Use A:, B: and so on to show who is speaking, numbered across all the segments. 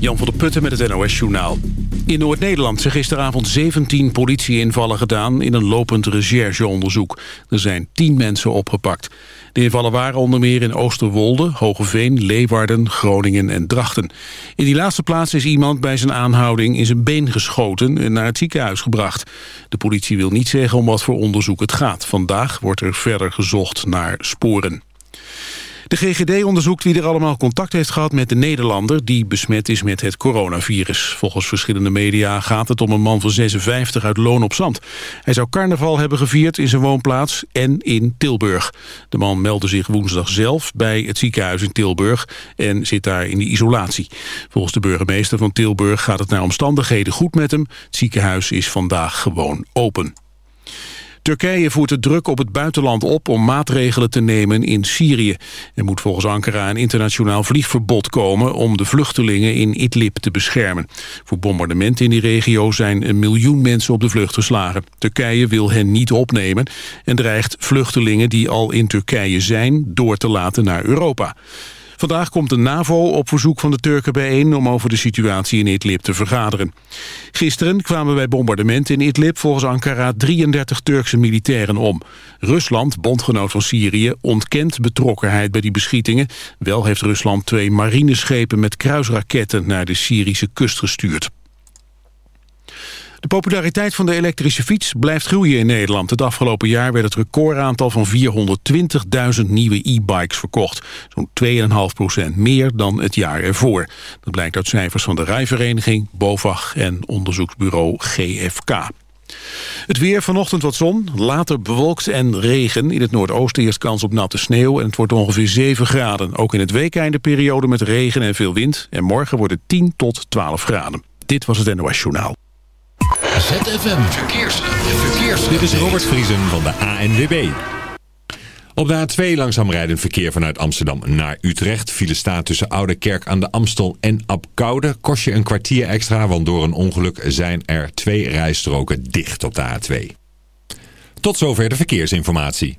A: Jan van der Putten met het NOS-journaal. In Noord-Nederland zijn gisteravond 17 politieinvallen gedaan... in een lopend rechercheonderzoek. Er zijn 10 mensen opgepakt. De invallen waren onder meer in Oosterwolde, Hogeveen, Leeuwarden, Groningen en Drachten. In die laatste plaats is iemand bij zijn aanhouding in zijn been geschoten... en naar het ziekenhuis gebracht. De politie wil niet zeggen om wat voor onderzoek het gaat. Vandaag wordt er verder gezocht naar sporen. De GGD onderzoekt wie er allemaal contact heeft gehad met de Nederlander... die besmet is met het coronavirus. Volgens verschillende media gaat het om een man van 56 uit Loon op Zand. Hij zou carnaval hebben gevierd in zijn woonplaats en in Tilburg. De man meldde zich woensdag zelf bij het ziekenhuis in Tilburg... en zit daar in de isolatie. Volgens de burgemeester van Tilburg gaat het naar omstandigheden goed met hem. Het ziekenhuis is vandaag gewoon open. Turkije voert de druk op het buitenland op om maatregelen te nemen in Syrië. Er moet volgens Ankara een internationaal vliegverbod komen om de vluchtelingen in Idlib te beschermen. Voor bombardementen in die regio zijn een miljoen mensen op de vlucht geslagen. Turkije wil hen niet opnemen en dreigt vluchtelingen die al in Turkije zijn door te laten naar Europa. Vandaag komt de NAVO op verzoek van de Turken bijeen... om over de situatie in Idlib te vergaderen. Gisteren kwamen bij bombardementen in Idlib volgens Ankara 33 Turkse militairen om. Rusland, bondgenoot van Syrië, ontkent betrokkenheid bij die beschietingen. Wel heeft Rusland twee marineschepen met kruisraketten naar de Syrische kust gestuurd. De populariteit van de elektrische fiets blijft groeien in Nederland. Het afgelopen jaar werd het recordaantal van 420.000 nieuwe e-bikes verkocht. Zo'n 2,5% meer dan het jaar ervoor. Dat blijkt uit cijfers van de Rijvereniging, BOVAG en onderzoeksbureau GFK. Het weer vanochtend wat zon, later bewolkt en regen. In het noordoosten eerst kans op natte sneeuw en het wordt ongeveer 7 graden. Ook in het weekeinde periode met regen en veel wind. En morgen wordt het 10 tot 12 graden. Dit was het NOS Journaal.
B: ZFM Verkeers. Verkeers.
C: Dit is Robert Vriesen van de ANWB. Op de A2 langzaam rijdend verkeer vanuit Amsterdam naar Utrecht. File staat tussen Oude Kerk aan de Amstel en Apkoude. Kost je een kwartier extra, want door een ongeluk zijn er twee rijstroken dicht op de A2. Tot zover de verkeersinformatie.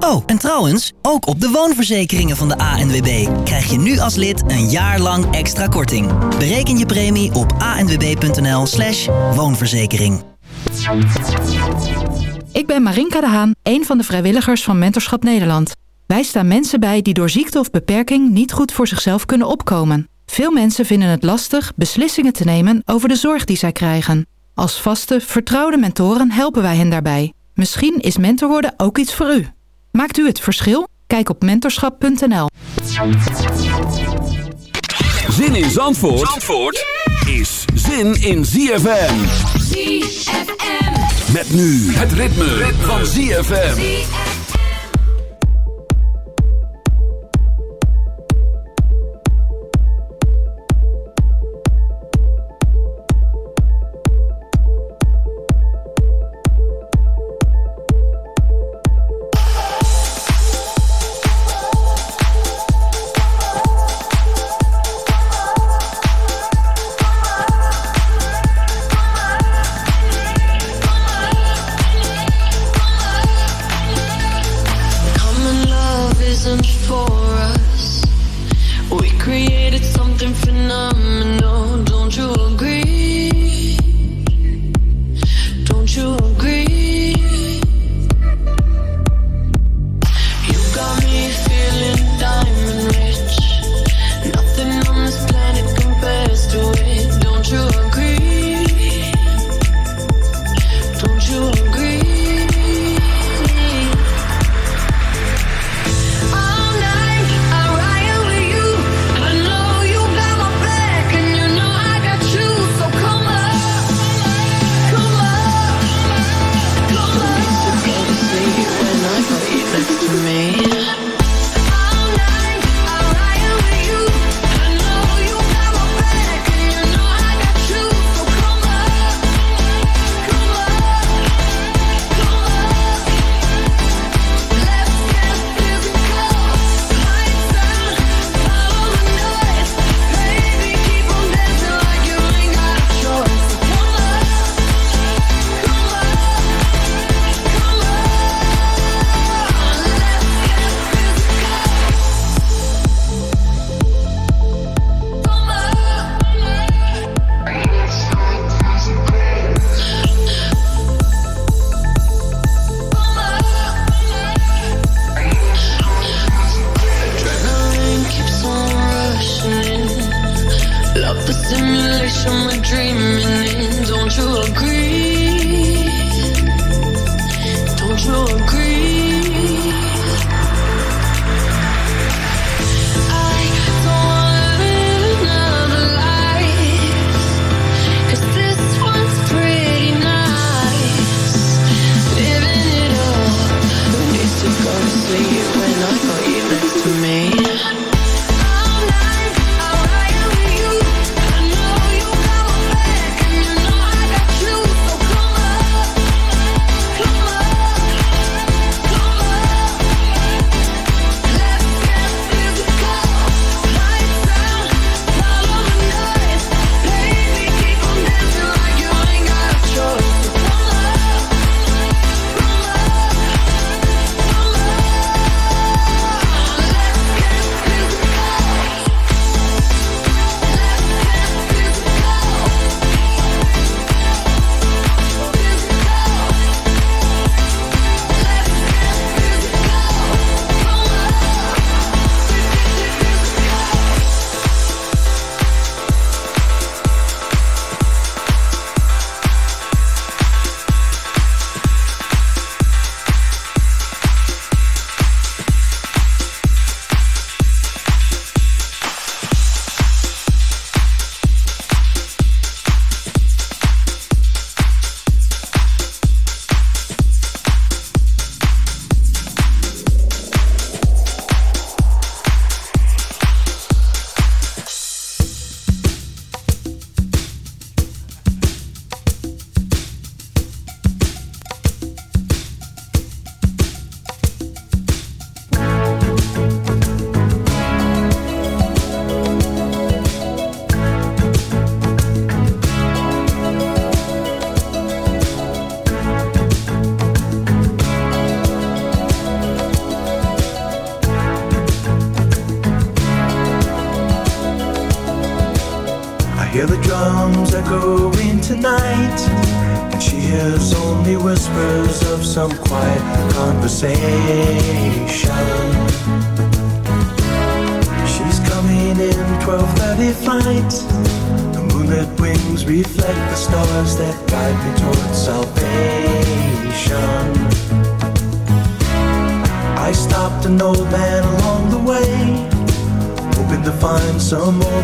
D: Oh, en trouwens, ook op de woonverzekeringen van de ANWB krijg je nu als lid een jaar lang extra korting. Bereken je premie op anwb.nl slash woonverzekering.
E: Ik ben Marinka de Haan, een van de vrijwilligers van Mentorschap Nederland. Wij staan mensen bij die door ziekte of beperking niet goed voor zichzelf kunnen opkomen. Veel mensen vinden het lastig beslissingen te nemen over de zorg die zij krijgen. Als vaste, vertrouwde mentoren helpen wij hen daarbij. Misschien is mentor worden ook iets voor u. Maakt u het verschil? Kijk op mentorschap.nl.
B: Zin in Zandvoort, Zandvoort is zin in ZFM.
F: ZFM.
B: Met nu het ritme, van ZFM.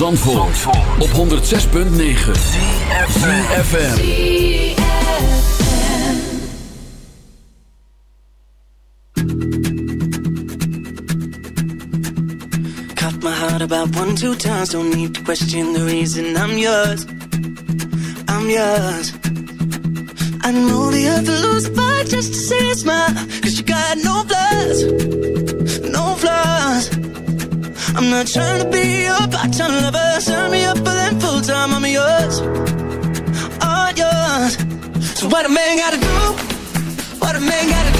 F: Zandvoort, Zandvoort. op 106.9 CFFM
G: Cut my heart about one, two times. Don't need to question the reason I'm yours. I'm yours. I know the other lose a fight just to see a smile. Cause you got no flaws, no flaws. I'm not trying to be your time lover. Sign me up for them full time. I'm yours, all yours. So what a man gotta do? What a man gotta do?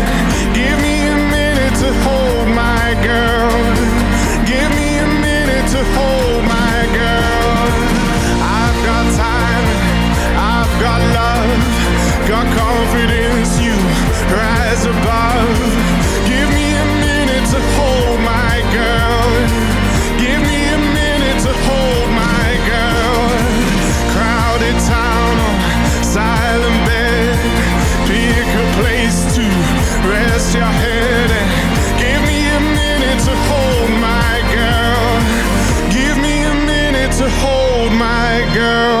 H: Girl.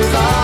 I: the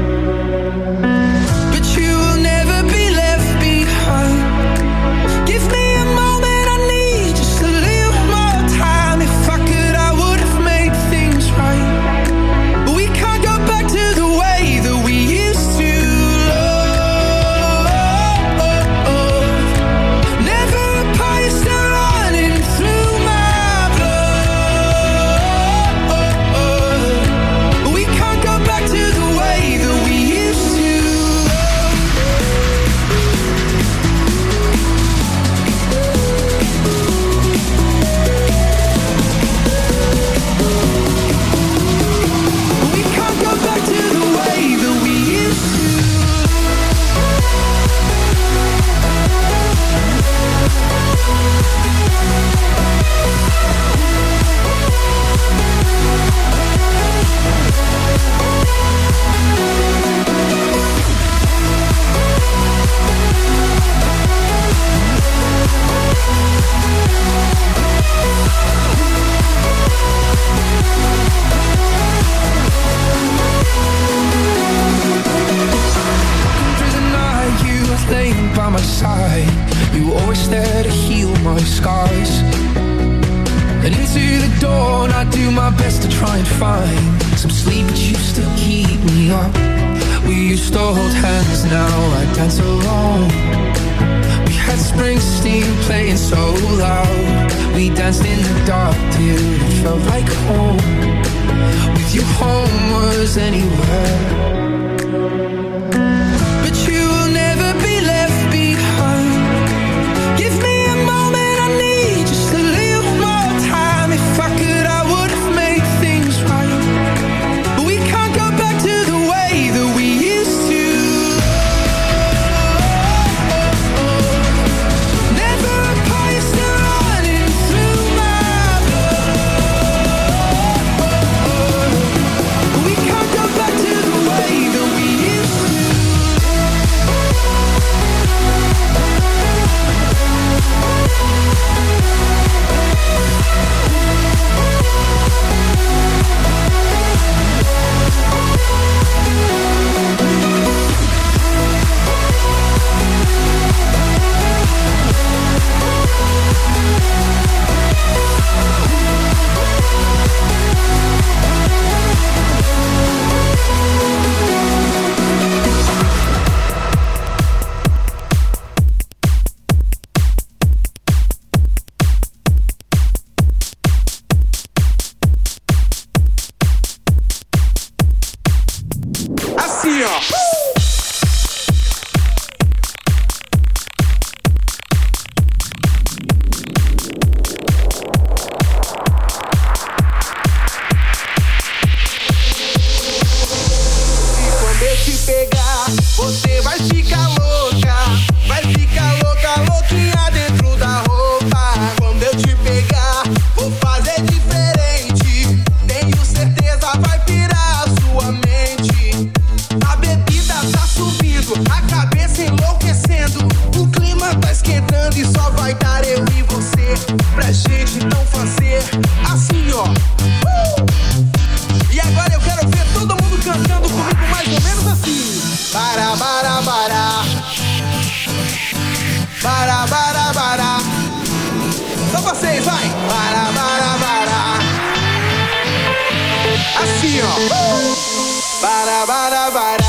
J: Para, para, para.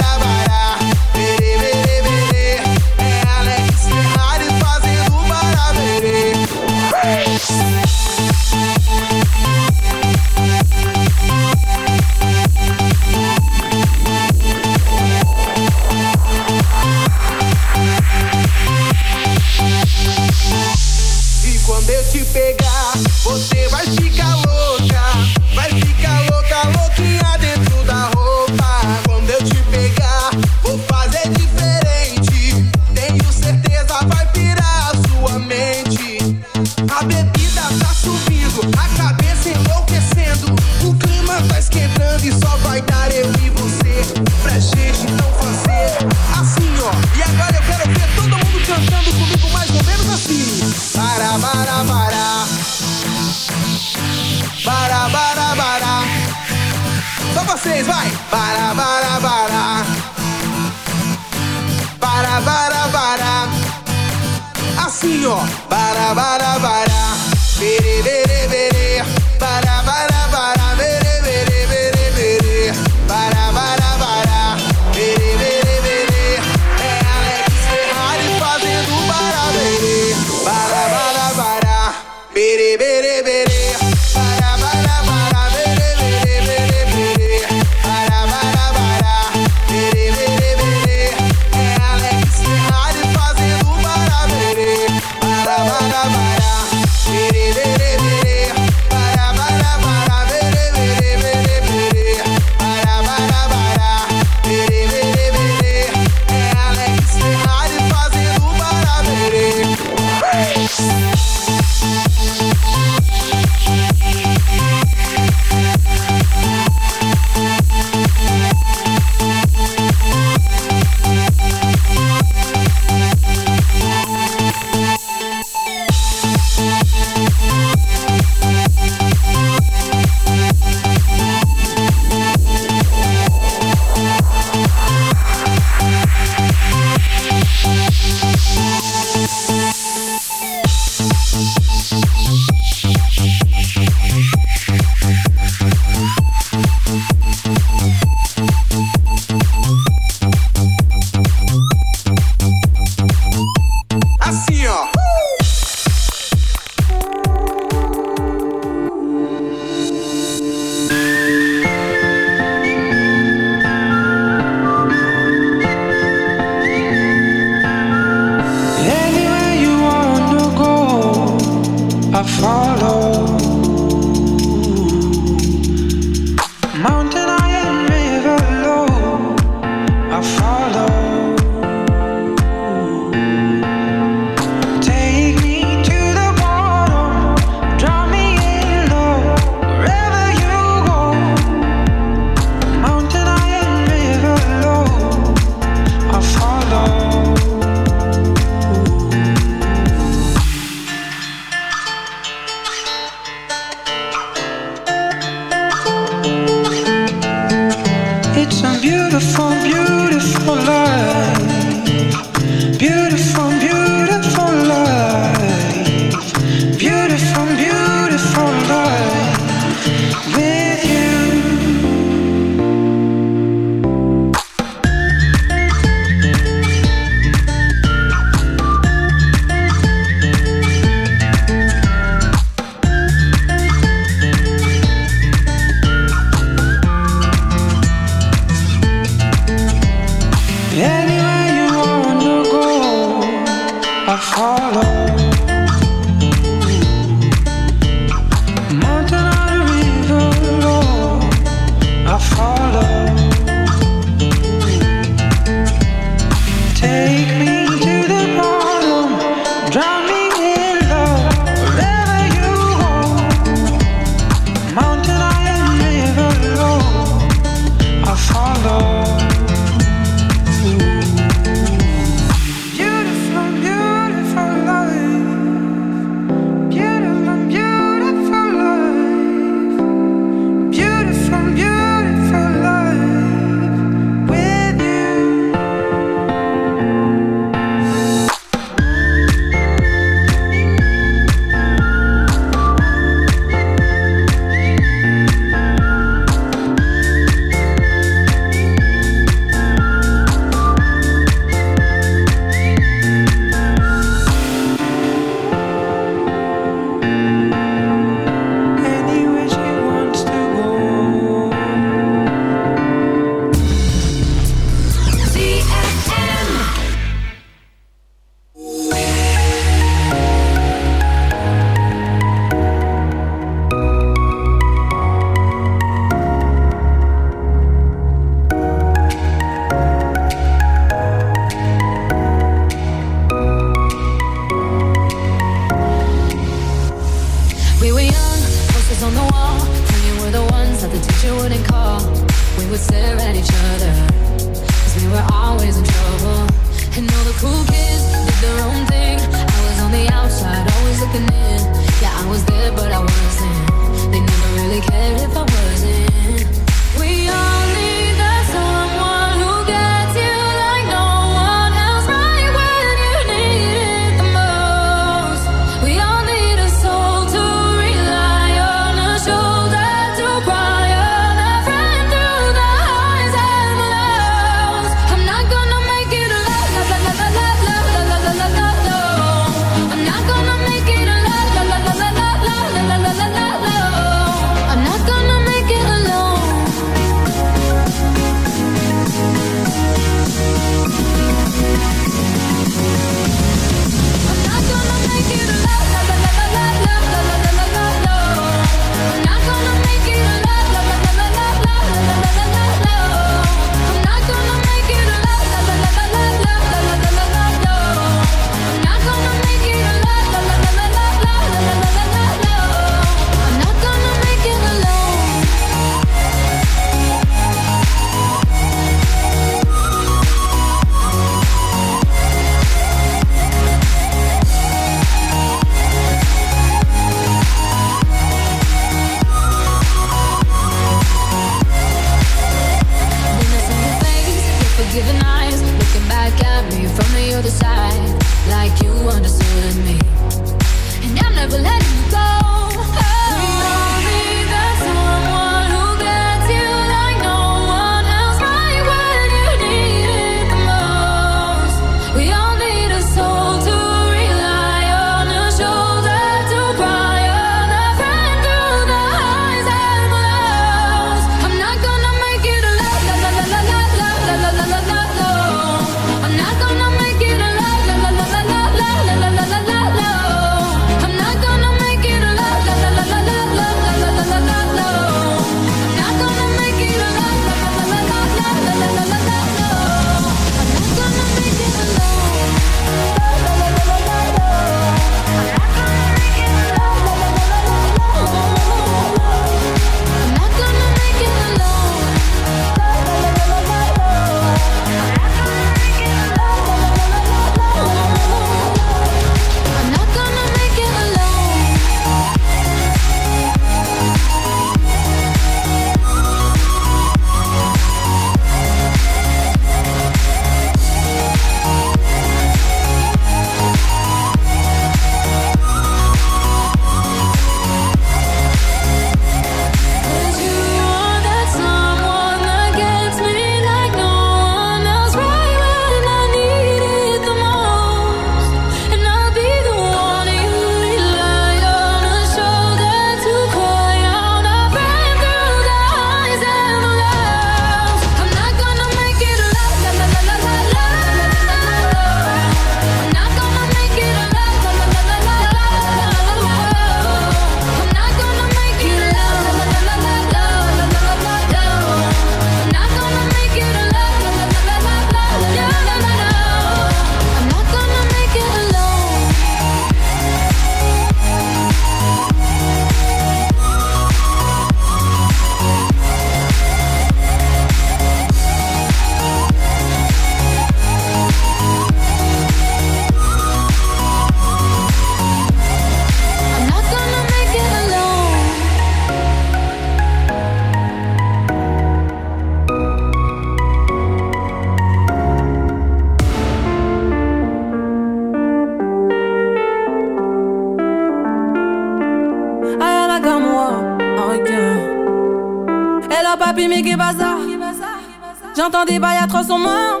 K: croissant main.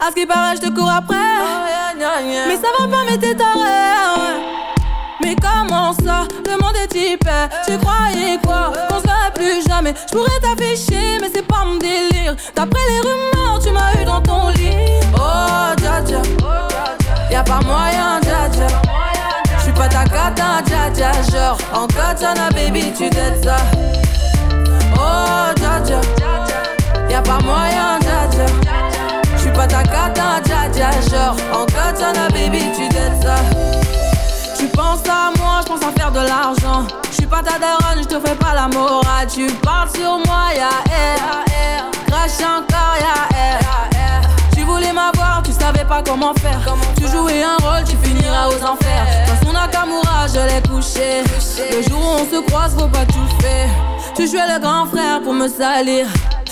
K: À ce qui paraît, je te cours après. Mais ça va pas, mais t'es taré. Ouais. Mais comment ça, le monde est type hey. Tu croyais quoi? Hey. Qu'on serait plus jamais. Je pourrais t'afficher, mais c'est pas mon délire. D'après les rumeurs, tu m'as eu dans ton lit. Oh, dja dja. Y'a pas moyen, dja dja. J'suis pas ta cata, dja dja. Genre, en katana, baby, tu t'aides ça. Oh, dja dja pas moyen, dja Je J'suis pas ta cata, dja dja. Genre, en katana, baby, tu dettes ça. Tu penses à moi, j'pense à faire de l'argent. J'suis pas ta daronne, j'te fais pas la morale. Tu parles sur moi, y'a air. Crache encore, y'a air. Tu voulais m'avoir, tu savais pas comment faire. Tu jouais un rôle, tu finiras aux enfers. Dans son Akamura, je l'ai couché. Le jour où on se croise, faut pas tout faire. Tu jouais le grand frère pour me salir.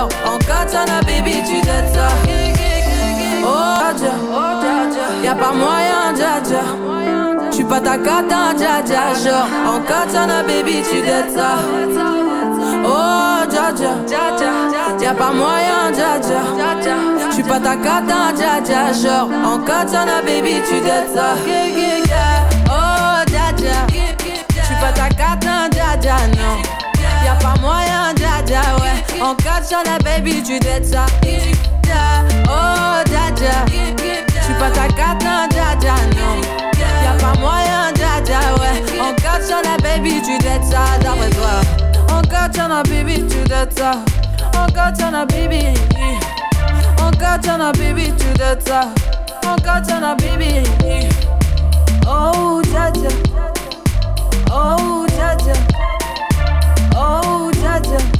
K: Genre, en katana, baby, tu dettes ça. Oh, dja. Y'a pas moyen, dja dja. J'suis pas ta cata, dja dja. Genre, en katana, baby, tu dettes ça. Oh, dja dja. Y'a pas moyen, dja dja. J'suis pas ta cata, dja dja. Genre, en katana, baby, tu dettes ça. Oh, dja dja. Pas ta cata, dja dja, non. Y'a pas moyen, ouais. En katana, baby, tu dettes ça. Oh, dja. J'suis pas ta cata, dja dja, non. Y'a pas moyen, dja ouais. En katana, baby, tu dettes ça, d'après toi. En katana, baby, tu dettes ça. En katana, baby. En katana, baby, tu dettes ça. En katana, baby. Oh, dja. Oh, dja dja. Oh, dja